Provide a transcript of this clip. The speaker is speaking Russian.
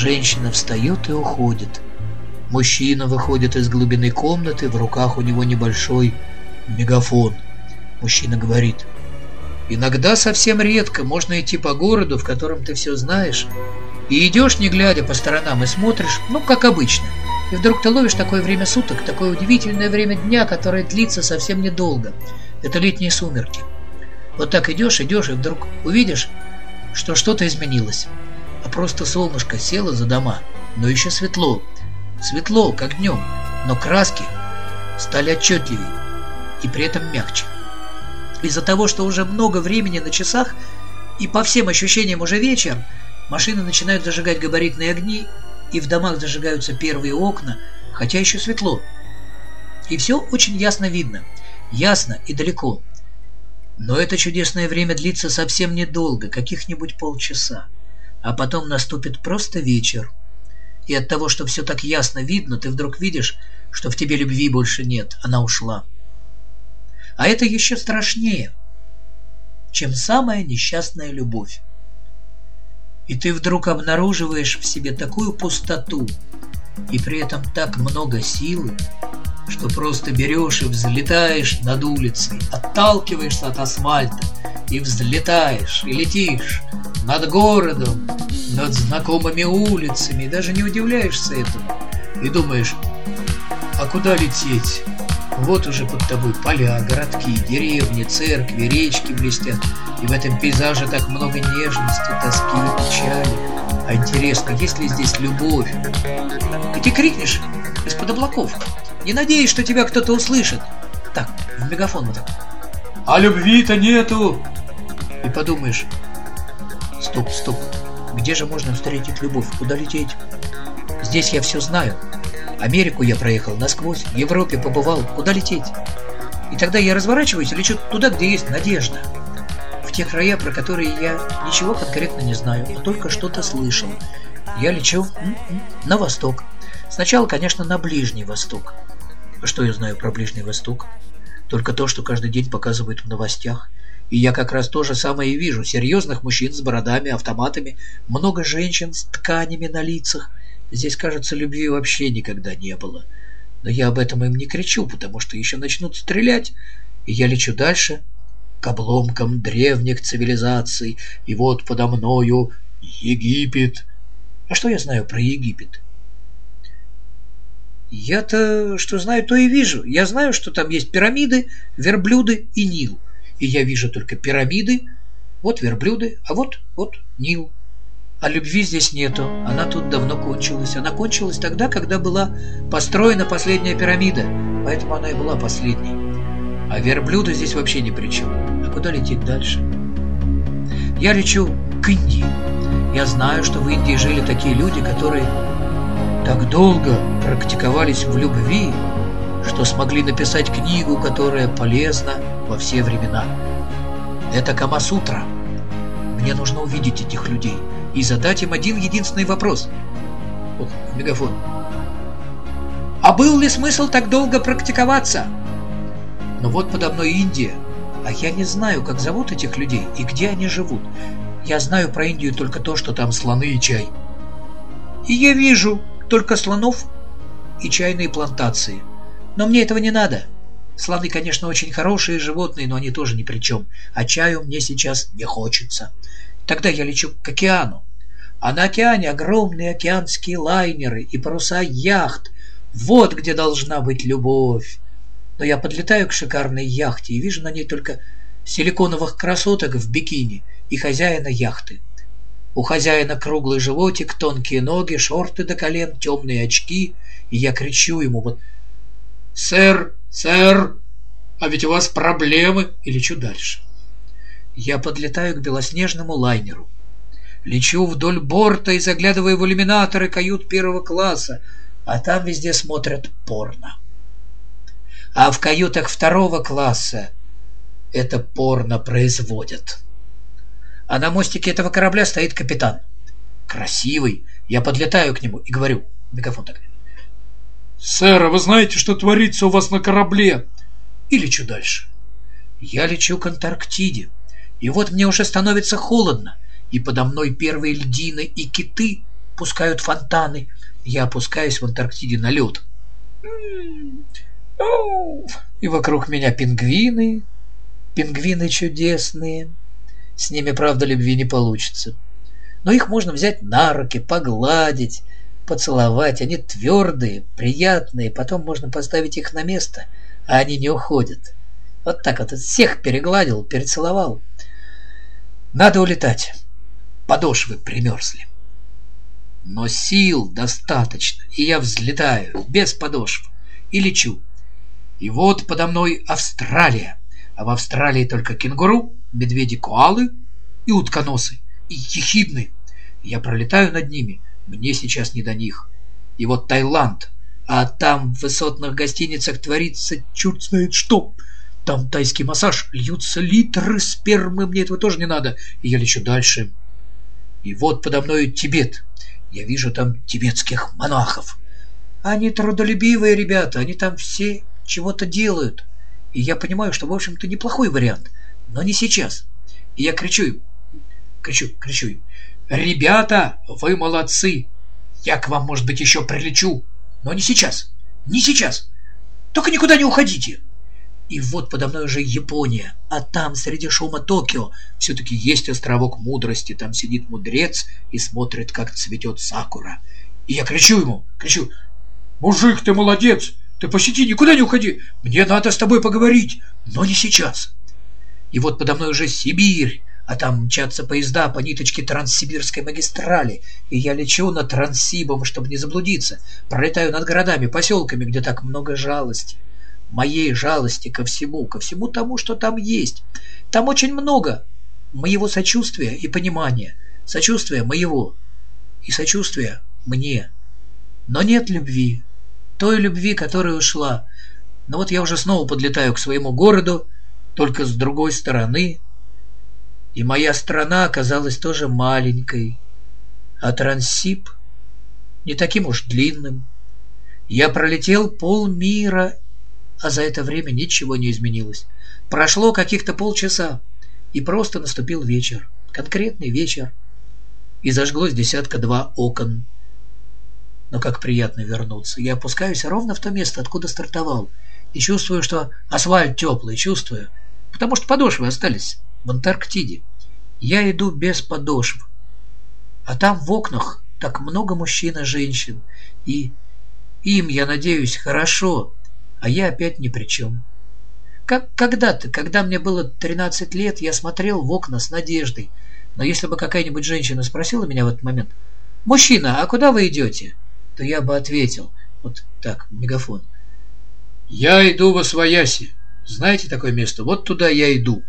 Женщина встает и уходит. Мужчина выходит из глубины комнаты, в руках у него небольшой мегафон. Мужчина говорит, «Иногда совсем редко можно идти по городу, в котором ты все знаешь, и идешь, не глядя по сторонам, и смотришь, ну, как обычно. И вдруг ты ловишь такое время суток, такое удивительное время дня, которое длится совсем недолго. Это летние сумерки. Вот так идешь, идешь, и вдруг увидишь, что что-то изменилось. Просто солнышко село за дома, но еще светло. Светло, как днем, но краски стали отчетливее и при этом мягче. Из-за того, что уже много времени на часах и по всем ощущениям уже вечер, машины начинают зажигать габаритные огни, и в домах зажигаются первые окна, хотя еще светло. И все очень ясно видно, ясно и далеко. Но это чудесное время длится совсем недолго, каких-нибудь полчаса. А потом наступит просто вечер. И от того, что все так ясно видно, ты вдруг видишь, что в тебе любви больше нет, она ушла. А это еще страшнее, чем самая несчастная любовь. И ты вдруг обнаруживаешь в себе такую пустоту, и при этом так много силы, что просто берешь и взлетаешь над улицей, отталкиваешься от асфальта и взлетаешь, и летишь над городом, над знакомыми улицами, и даже не удивляешься этому, и думаешь, а куда лететь? Вот уже под тобой поля, городки, деревни, церкви, речки блестят, и в этом пейзаже так много нежности, тоски и печали. А интересно, есть ли здесь любовь? И ты крикнешь из-под облаков, не надеюсь, что тебя кто-то услышит. Так, в мегафон вот так. А любви-то нету. И подумаешь, стоп, стоп, где же можно встретить любовь? Куда лететь? Здесь я все знаю. Америку я проехал насквозь, в Европе побывал. Куда лететь? И тогда я разворачиваюсь и лечу туда, где есть надежда. В те края, про которые я ничего конкретно не знаю, но только что-то слышал. Я лечу на восток. Сначала, конечно, на Ближний Восток. Что я знаю про Ближний Восток? Только то, что каждый день показывают в новостях. И я как раз то же самое и вижу. Серьезных мужчин с бородами, автоматами, много женщин с тканями на лицах. Здесь, кажется, любви вообще никогда не было. Но я об этом им не кричу, потому что еще начнут стрелять, и я лечу дальше к обломкам древних цивилизаций, и вот подо мною Египет. А что я знаю про Египет? Я-то что знаю, то и вижу. Я знаю, что там есть пирамиды, верблюды и Нил. И я вижу только пирамиды, вот верблюды, а вот, вот Нил. А любви здесь нету. Она тут давно кончилась. Она кончилась тогда, когда была построена последняя пирамида. Поэтому она и была последней. А верблюды здесь вообще ни при чем. А куда лететь дальше? Я лечу к Индии. Я знаю, что в Индии жили такие люди, которые так долго практиковались в любви, что смогли написать книгу, которая полезна во все времена. Это Камасутра. Мне нужно увидеть этих людей и задать им один единственный вопрос. Вот, мегафон. А был ли смысл так долго практиковаться? Но вот подо мной Индия, а я не знаю, как зовут этих людей и где они живут. Я знаю про Индию только то, что там слоны и чай. И я вижу, только слонов и чайные плантации. Но мне этого не надо. Слоны, конечно, очень хорошие животные, но они тоже ни при чем. А чаю мне сейчас не хочется. Тогда я лечу к океану. А на океане огромные океанские лайнеры и паруса яхт. Вот где должна быть любовь. Но я подлетаю к шикарной яхте и вижу на ней только силиконовых красоток в бикини и хозяина яхты. У хозяина круглый животик, тонкие ноги, шорты до колен, темные очки, и я кричу ему вот «Сэр, сэр, а ведь у вас проблемы!» и лечу дальше. Я подлетаю к белоснежному лайнеру. Лечу вдоль борта и заглядываю в иллюминаторы кают первого класса, а там везде смотрят порно. А в каютах второго класса это порно производят а на мостике этого корабля стоит капитан. Красивый. Я подлетаю к нему и говорю, мегафон так. «Сэр, вы знаете, что творится у вас на корабле?» И лечу дальше. Я лечу к Антарктиде. И вот мне уже становится холодно, и подо мной первые льдины и киты пускают фонтаны. Я опускаюсь в Антарктиде на лед. И вокруг меня пингвины, пингвины чудесные. С ними, правда, любви не получится. Но их можно взять на руки, погладить, поцеловать. Они твердые, приятные, потом можно поставить их на место, а они не уходят. Вот так вот всех перегладил, перецеловал. Надо улетать. Подошвы примерзли. Но сил достаточно, и я взлетаю без подошв и лечу. И вот подо мной Австралия, а в Австралии только кенгуру, медведи-коалы и утконосы, и ехидны. Я пролетаю над ними, мне сейчас не до них. И вот Таиланд, а там в высотных гостиницах творится черт знает что. Там тайский массаж, льются литры спермы, мне этого тоже не надо. И я лечу дальше. И вот подо мной Тибет. Я вижу там тибетских монахов. Они трудолюбивые ребята, они там все чего-то делают. И я понимаю, что, в общем-то, неплохой вариант. Но не сейчас. И я кричу им, кричу, кричу им. «Ребята, вы молодцы! Я к вам, может быть, еще прилечу, но не сейчас, не сейчас. Только никуда не уходите!» И вот подо мной уже Япония, а там среди шума Токио все-таки есть островок мудрости. Там сидит мудрец и смотрит, как цветет сакура. И я кричу ему, кричу, «Мужик, ты молодец! Ты посети, никуда не уходи! Мне надо с тобой поговорить, но не сейчас!» И вот подо мной уже Сибирь, а там мчатся поезда по ниточке Транссибирской магистрали, и я лечу над Транссибом, чтобы не заблудиться, пролетаю над городами, поселками, где так много жалости моей жалости ко всему, ко всему тому, что там есть. Там очень много моего сочувствия и понимания, сочувствия моего и сочувствия мне. Но нет любви, той любви, которая ушла. Но вот я уже снова подлетаю к своему городу, только с другой стороны, и моя страна оказалась тоже маленькой, а Транссиб не таким уж длинным. Я пролетел полмира а за это время ничего не изменилось. Прошло каких-то полчаса, и просто наступил вечер. Конкретный вечер. И зажглось десятка-два окон. Но как приятно вернуться. Я опускаюсь ровно в то место, откуда стартовал. И чувствую, что асфальт теплый, чувствую. Потому что подошвы остались в Антарктиде. Я иду без подошв. А там в окнах так много мужчин и женщин. И им, я надеюсь, хорошо а я опять ни при чем. Как когда-то, когда мне было 13 лет, я смотрел в окна с надеждой. Но если бы какая-нибудь женщина спросила меня в этот момент, «Мужчина, а куда вы идете?» то я бы ответил, вот так, мегафон. «Я иду во Свояси. Знаете такое место? Вот туда я иду».